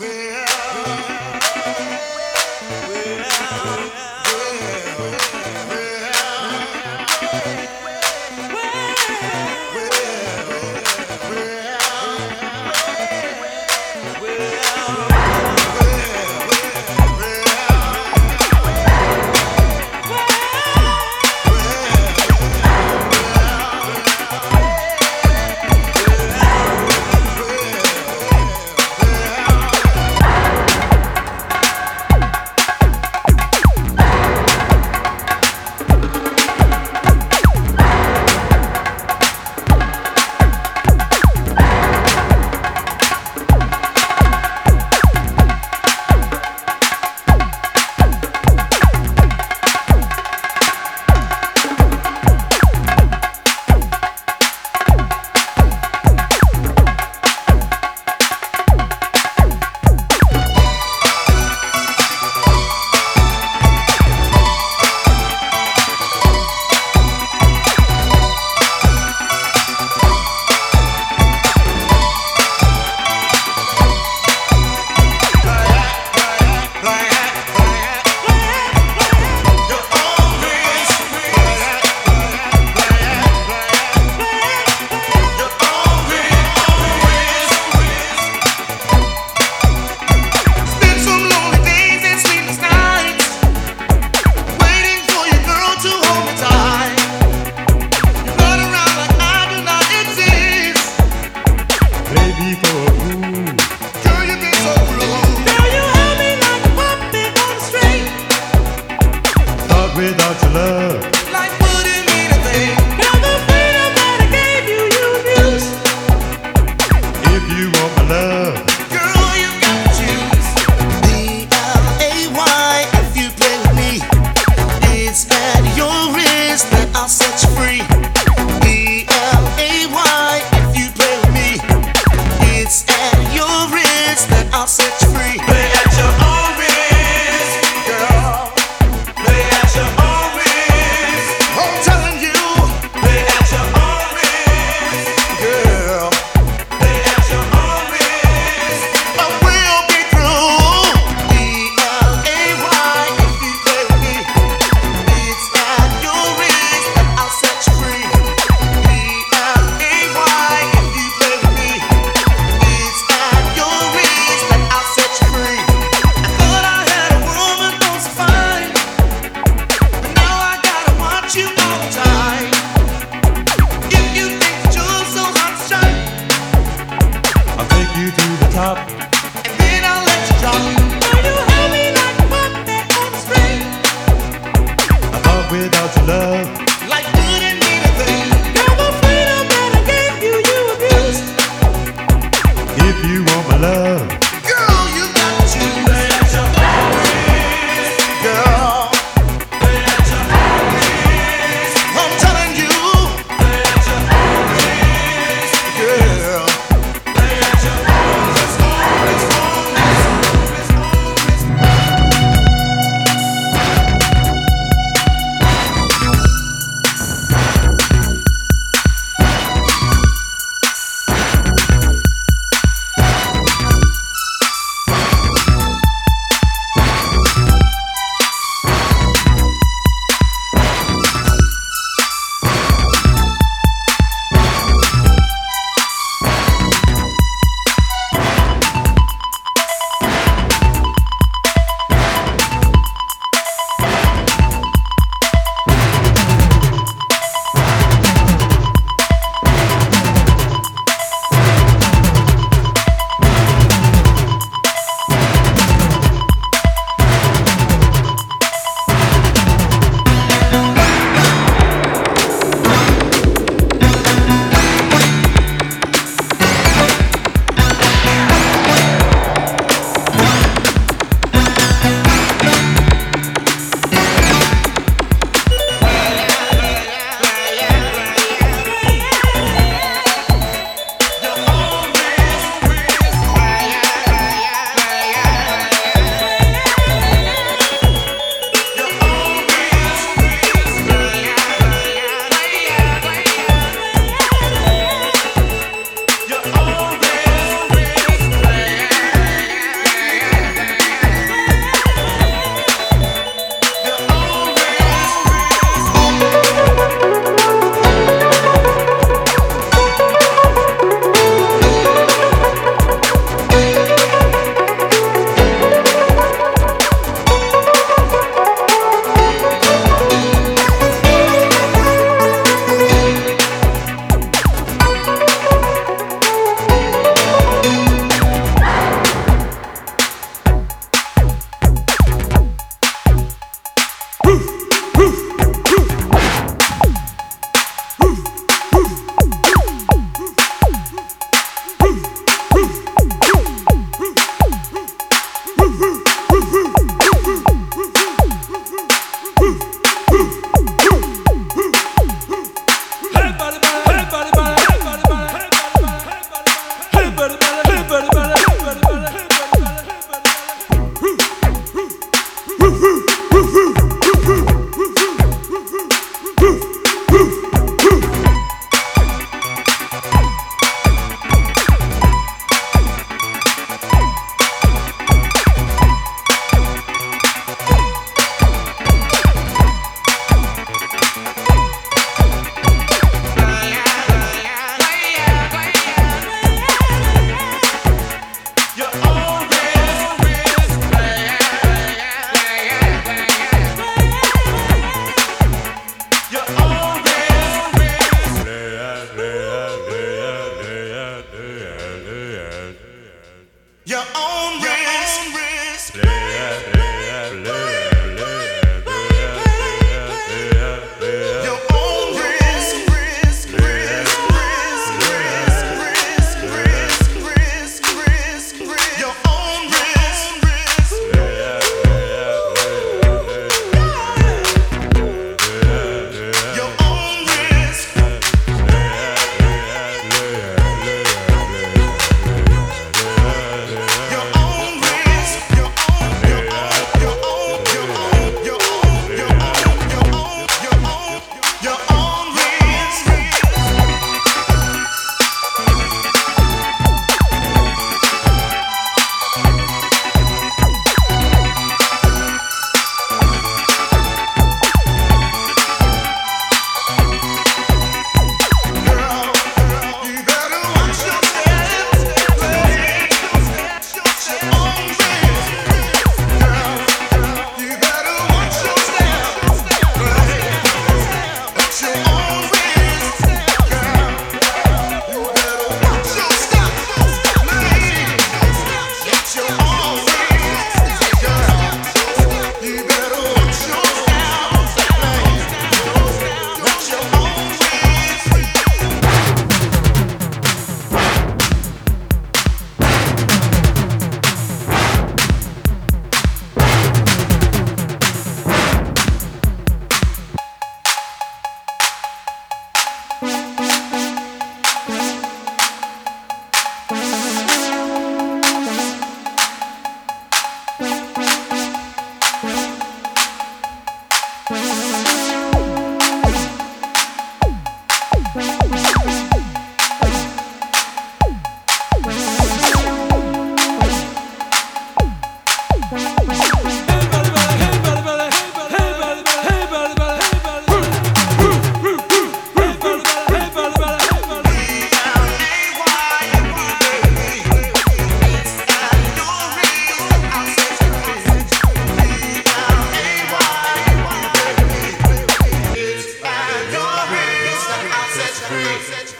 Well, You want my love. own rain.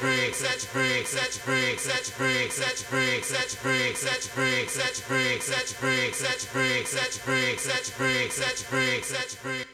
Such a freak, such a freak, such a freak, such a freak, such a freak, such a freak, such a freak.